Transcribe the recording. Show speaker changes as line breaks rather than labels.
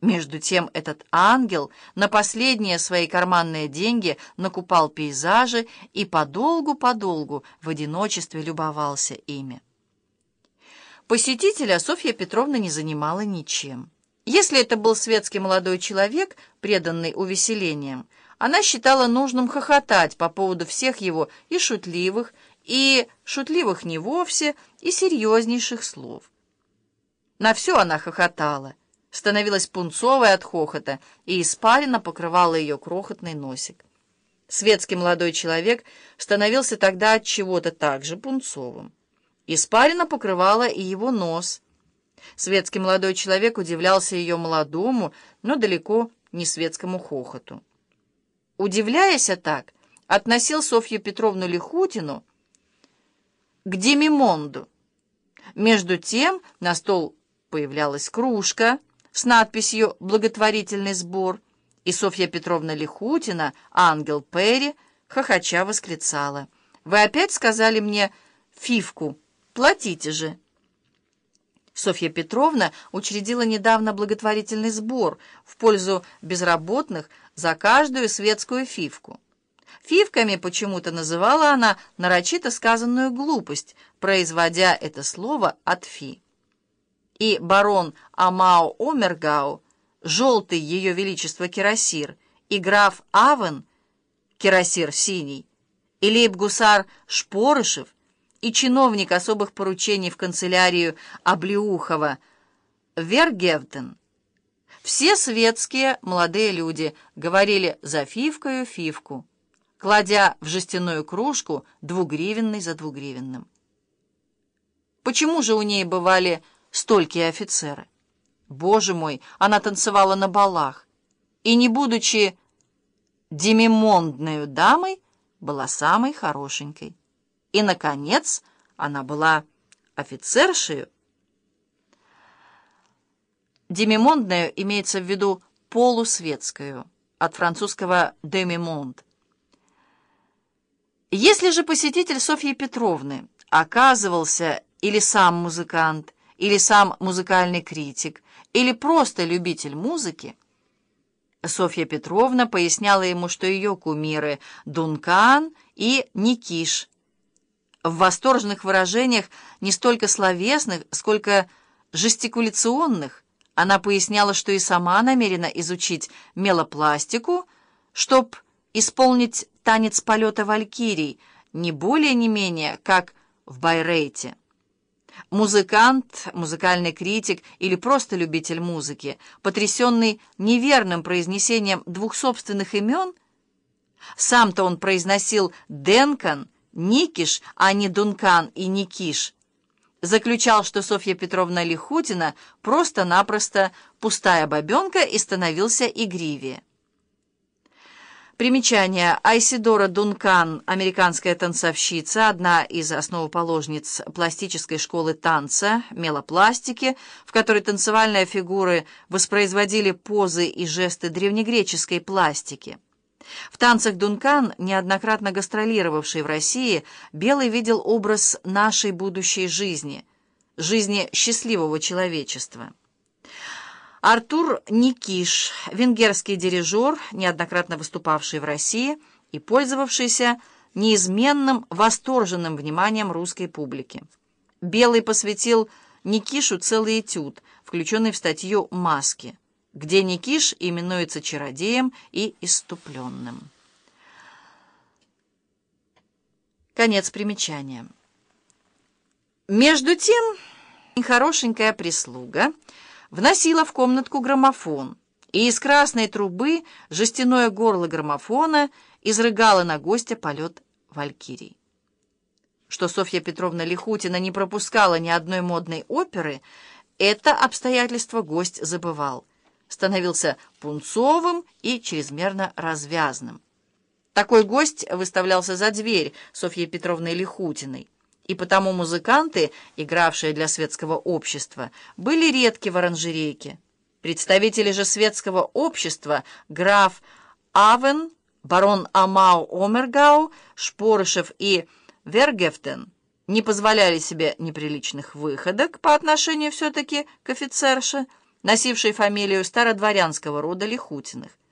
Между тем этот ангел на последние свои карманные деньги накупал пейзажи и подолгу-подолгу в одиночестве любовался ими. Посетителя Софья Петровна не занимала ничем. Если это был светский молодой человек, преданный увеселениям, она считала нужным хохотать по поводу всех его и шутливых, и шутливых не вовсе, и серьезнейших слов. На все она хохотала, становилась пунцовой от хохота, и испарина покрывала ее крохотный носик. Светский молодой человек становился тогда от чего-то также пунцовым. Испарина покрывала и его нос. Светский молодой человек удивлялся ее молодому, но далеко не светскому хохоту. Удивляясь так, относил Софью Петровну Лихутину к Демимонду. Между тем на стол появлялась кружка с надписью «Благотворительный сбор», и Софья Петровна Лихутина, ангел Перри, хохоча восклицала. «Вы опять сказали мне фивку? Платите же!» Софья Петровна учредила недавно благотворительный сбор в пользу безработных за каждую светскую фивку. Фивками почему-то называла она нарочито сказанную глупость, производя это слово от фи. И барон Амао Омергау, желтый ее величество Кирасир, и граф Авен, Кирасир синий, и лейб-гусар Шпорышев, и чиновник особых поручений в канцелярию Облеухова Вергевден. Все светские молодые люди говорили за фивкою фивку, кладя в жестяную кружку двугривенный за двугривенным. Почему же у ней бывали столькие офицеры? Боже мой, она танцевала на балах, и, не будучи демимондной дамой, была самой хорошенькой. И, наконец, она была офицершею. Демимондную имеется в виду полусветскую, от французского «демимонд». Если же посетитель Софьи Петровны оказывался или сам музыкант, или сам музыкальный критик, или просто любитель музыки, Софья Петровна поясняла ему, что ее кумиры Дункан и Никиш – в восторженных выражениях не столько словесных, сколько жестикуляционных. Она поясняла, что и сама намерена изучить мелопластику, чтоб исполнить танец полета валькирий, не более не менее, как в Байрейте. Музыкант, музыкальный критик или просто любитель музыки, потрясенный неверным произнесением двух собственных имен, сам-то он произносил «Денкан», Никиш, а не Дункан и Никиш, заключал, что Софья Петровна Лихутина просто-напросто пустая бабенка и становился игривее. Примечание. Айсидора Дункан, американская танцовщица, одна из основоположниц пластической школы танца, мелопластики, в которой танцевальные фигуры воспроизводили позы и жесты древнегреческой пластики. В танцах Дункан, неоднократно гастролировавший в России, Белый видел образ нашей будущей жизни, жизни счастливого человечества. Артур Никиш, венгерский дирижер, неоднократно выступавший в России и пользовавшийся неизменным восторженным вниманием русской публики. Белый посвятил Никишу целый этюд, включенный в статью «Маски» где Никиш именуется чародеем и иступленным. Конец примечания. Между тем, хорошенькая прислуга вносила в комнатку граммофон, и из красной трубы жестяное горло граммофона изрыгало на гостя полет валькирий. Что Софья Петровна Лихутина не пропускала ни одной модной оперы, это обстоятельство гость забывал становился пунцовым и чрезмерно развязным. Такой гость выставлялся за дверь Софьи Петровны Лихутиной, и потому музыканты, игравшие для светского общества, были редки в оранжерейке. Представители же светского общества, граф Авен, барон Амау Омергау, Шпорышев и Вергефтен, не позволяли себе неприличных выходок по отношению все-таки к офицерше, носившей фамилию стародворянского рода Лихутиных.